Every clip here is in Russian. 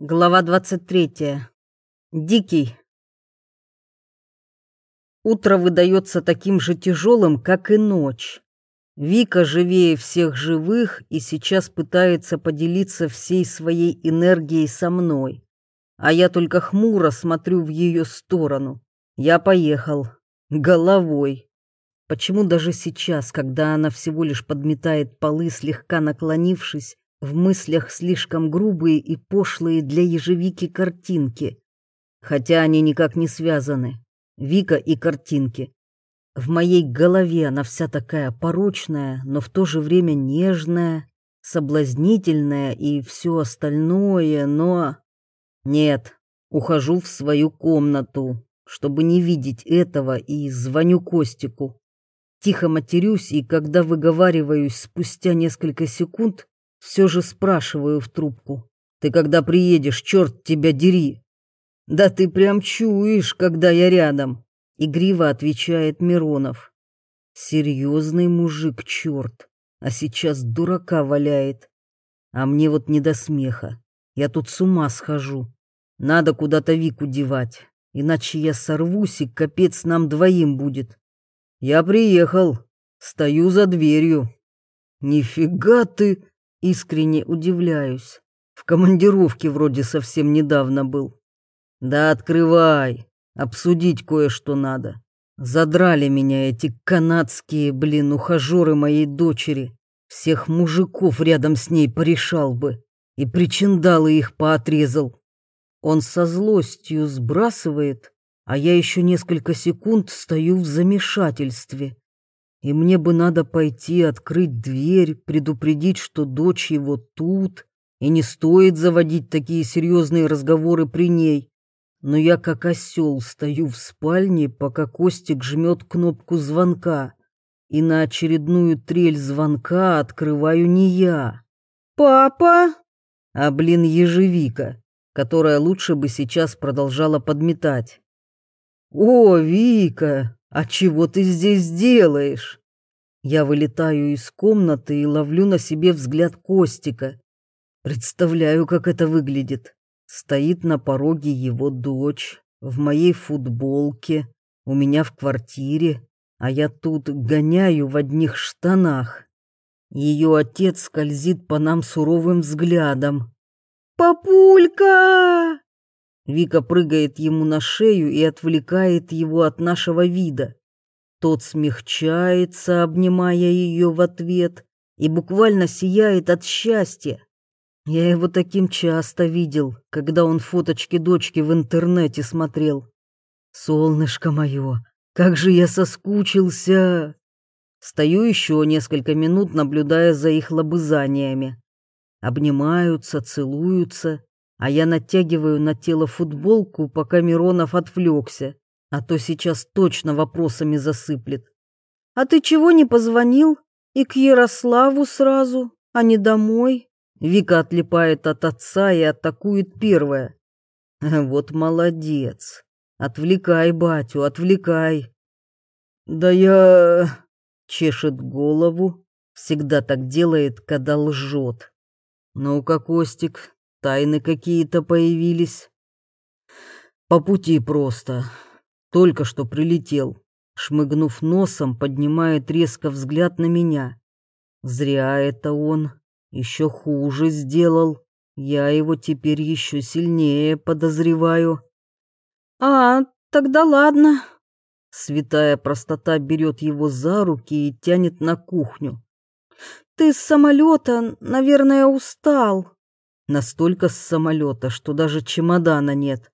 Глава 23. Дикий. Утро выдается таким же тяжелым, как и ночь. Вика живее всех живых и сейчас пытается поделиться всей своей энергией со мной. А я только хмуро смотрю в ее сторону. Я поехал. Головой. Почему даже сейчас, когда она всего лишь подметает полы, слегка наклонившись, в мыслях слишком грубые и пошлые для ежевики картинки. Хотя они никак не связаны. Вика и картинки. В моей голове она вся такая порочная, но в то же время нежная, соблазнительная и все остальное, но... Нет, ухожу в свою комнату, чтобы не видеть этого, и звоню Костику. Тихо матерюсь, и когда выговариваюсь спустя несколько секунд, все же спрашиваю в трубку. «Ты когда приедешь, черт тебя дери!» «Да ты прям чуешь, когда я рядом!» Игриво отвечает Миронов. «Серьезный мужик, черт! А сейчас дурака валяет. А мне вот не до смеха. Я тут с ума схожу. Надо куда-то Вику девать, иначе я сорвусь, и капец нам двоим будет. Я приехал, стою за дверью. Нифига ты, Искренне удивляюсь. В командировке вроде совсем недавно был. Да открывай, обсудить кое-что надо. Задрали меня эти канадские, блин, ухажеры моей дочери. Всех мужиков рядом с ней порешал бы. И причиндалы их поотрезал. Он со злостью сбрасывает, а я еще несколько секунд стою в замешательстве и мне бы надо пойти открыть дверь, предупредить, что дочь его тут, и не стоит заводить такие серьезные разговоры при ней. Но я как осел стою в спальне, пока Костик жмет кнопку звонка, и на очередную трель звонка открываю не я. «Папа!» А, блин, ежевика, которая лучше бы сейчас продолжала подметать. «О, Вика, а чего ты здесь делаешь?» Я вылетаю из комнаты и ловлю на себе взгляд Костика. Представляю, как это выглядит. Стоит на пороге его дочь, в моей футболке, у меня в квартире, а я тут гоняю в одних штанах. Ее отец скользит по нам суровым взглядом. «Папулька!» Вика прыгает ему на шею и отвлекает его от нашего вида. Тот смягчается, обнимая ее в ответ, и буквально сияет от счастья. Я его таким часто видел, когда он фоточки дочки в интернете смотрел. Солнышко мое, как же я соскучился! Стою еще несколько минут, наблюдая за их лобызаниями. Обнимаются, целуются, а я натягиваю на тело футболку, пока Миронов отвлекся, а то сейчас точно вопросами засыплет. «А ты чего не позвонил? И к Ярославу сразу, а не домой?» Вика отлипает от отца и атакует первая. «Вот молодец. Отвлекай батю, отвлекай». «Да я...» — чешет голову. Всегда так делает, когда лжет. «Ну-ка, Костик, тайны какие-то появились?» «По пути просто. Только что прилетел. Шмыгнув носом, поднимает резко взгляд на меня. Зря это он. Еще хуже сделал. Я его теперь еще сильнее подозреваю. «А, тогда ладно». Святая простота берет его за руки и тянет на кухню. «Ты с самолета, наверное, устал». Настолько с самолета, что даже чемодана нет.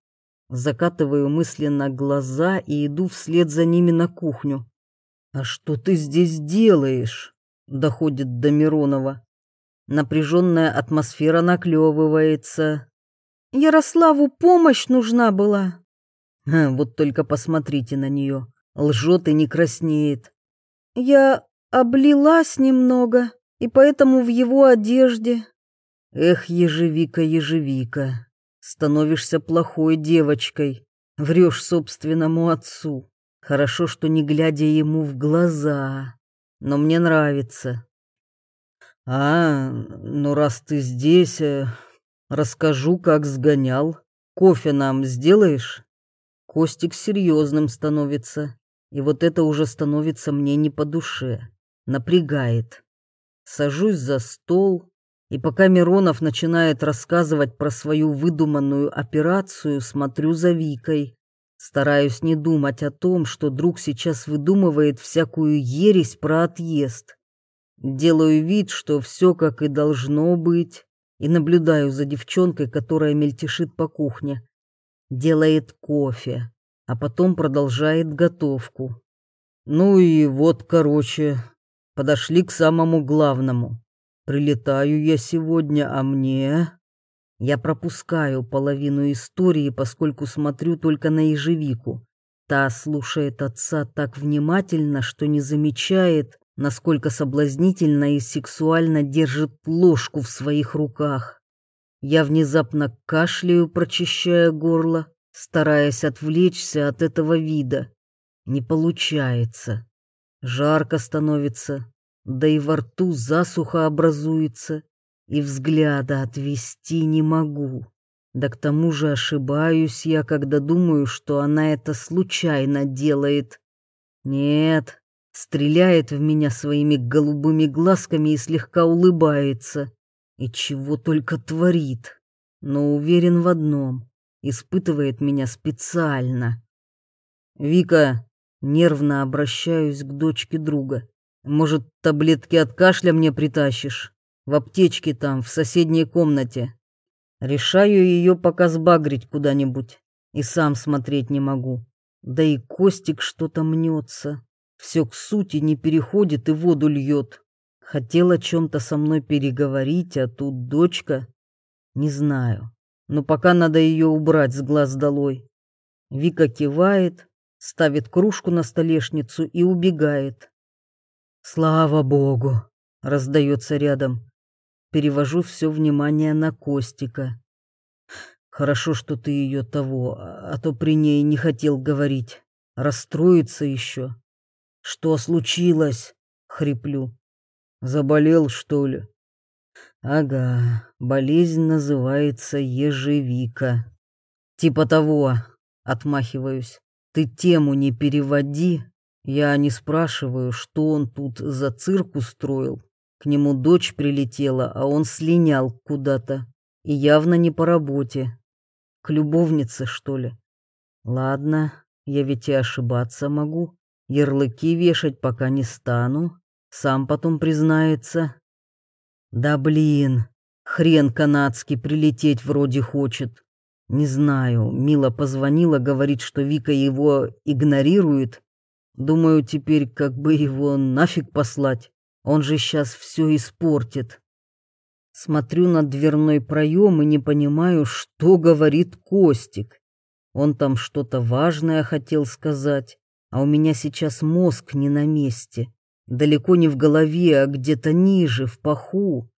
Закатываю мысленно глаза и иду вслед за ними на кухню. «А что ты здесь делаешь?» — доходит до Миронова. Напряженная атмосфера наклевывается. «Ярославу помощь нужна была». А, вот только посмотрите на нее. Лжет и не краснеет. «Я облилась немного, и поэтому в его одежде». Эх, ежевика, ежевика, становишься плохой девочкой, врешь собственному отцу. Хорошо, что не глядя ему в глаза, но мне нравится. А, ну раз ты здесь, э, Расскажу, как сгонял. Кофе нам сделаешь? Костик серьезным становится, и вот это уже становится мне не по душе, напрягает. Сажусь за стол, и пока Миронов начинает рассказывать про свою выдуманную операцию, смотрю за Викой. Стараюсь не думать о том, что друг сейчас выдумывает всякую ересь про отъезд. Делаю вид, что все как и должно быть, и наблюдаю за девчонкой, которая мельтешит по кухне. Делает кофе, а потом продолжает готовку. Ну и вот, короче, подошли к самому главному. Прилетаю я сегодня, а мне... Я пропускаю половину истории, поскольку смотрю только на ежевику. Та слушает отца так внимательно, что не замечает, насколько соблазнительно и сексуально держит ложку в своих руках. Я внезапно кашляю, прочищая горло, стараясь отвлечься от этого вида. Не получается. Жарко становится, да и во рту засуха образуется, и взгляда отвести не могу. Да к тому же ошибаюсь я, когда думаю, что она это случайно делает. Нет, стреляет в меня своими голубыми глазками и слегка улыбается. И чего только творит. Но уверен в одном — испытывает меня специально. «Вика, нервно обращаюсь к дочке друга. Может, таблетки от кашля мне притащишь? В аптечке там, в соседней комнате. Решаю ее пока сбагрить куда-нибудь. И сам смотреть не могу. Да и Костик что-то мнется все к сути не переходит и воду льет. Хотел о чем-то со мной переговорить, а тут дочка. Не знаю, но пока надо ее убрать с глаз долой. Вика кивает, ставит кружку на столешницу и убегает. «Слава богу!» — раздается рядом. Перевожу все внимание на Костика. «Хорошо, что ты ее того, а то при ней не хотел говорить. Расстроится еще». «Что случилось?» — хриплю. «Заболел, что ли?» «Ага, болезнь называется ежевика». «Типа того», — отмахиваюсь. «Ты тему не переводи. Я не спрашиваю, что он тут за цирк устроил. К нему дочь прилетела, а он слинял куда-то. И явно не по работе. К любовнице, что ли? Ладно, я ведь и ошибаться могу. Ярлыки вешать пока не стану, сам потом признается. Да блин, хрен канадский прилететь вроде хочет. Не знаю, Мила позвонила, говорит, что Вика его игнорирует. Думаю, теперь как бы его нафиг послать. Он же сейчас все испортит. Смотрю на дверной проем и не понимаю, что говорит Костик. Он там что-то важное хотел сказать, а у меня сейчас мозг не на месте, далеко не в голове, а где-то ниже, в паху.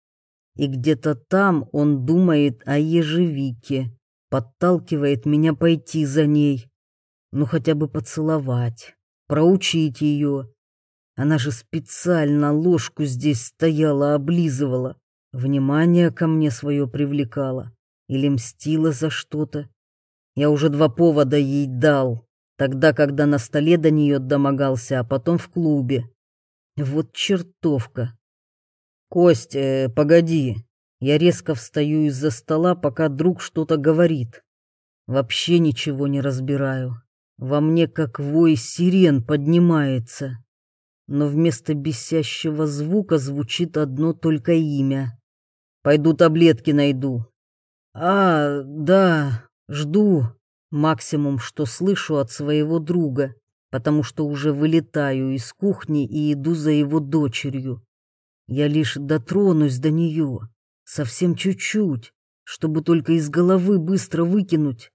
И где-то там он думает о ежевике, подталкивает меня пойти за ней, ну хотя бы поцеловать, проучить ее. Она же специально ложку здесь стояла, облизывала, внимание ко мне свое привлекала или мстила за что-то. Я уже два повода ей дал, Тогда, когда на столе до нее домогался, а потом в клубе. Вот чертовка. Кость, э, погоди. Я резко встаю из-за стола, пока друг что-то говорит. Вообще ничего не разбираю. Во мне как вой сирен поднимается. Но вместо бесящего звука звучит одно только имя. Пойду таблетки найду. А, да, жду. Максимум, что слышу от своего друга, потому что уже вылетаю из кухни и иду за его дочерью. Я лишь дотронусь до нее, совсем чуть-чуть, чтобы только из головы быстро выкинуть.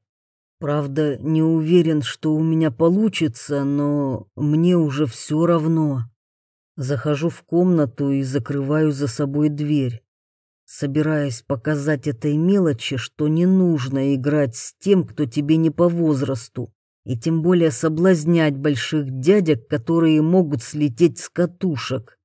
Правда, не уверен, что у меня получится, но мне уже все равно. Захожу в комнату и закрываю за собой дверь собираясь показать этой мелочи, что не нужно играть с тем, кто тебе не по возрасту, и тем более соблазнять больших дядек, которые могут слететь с катушек.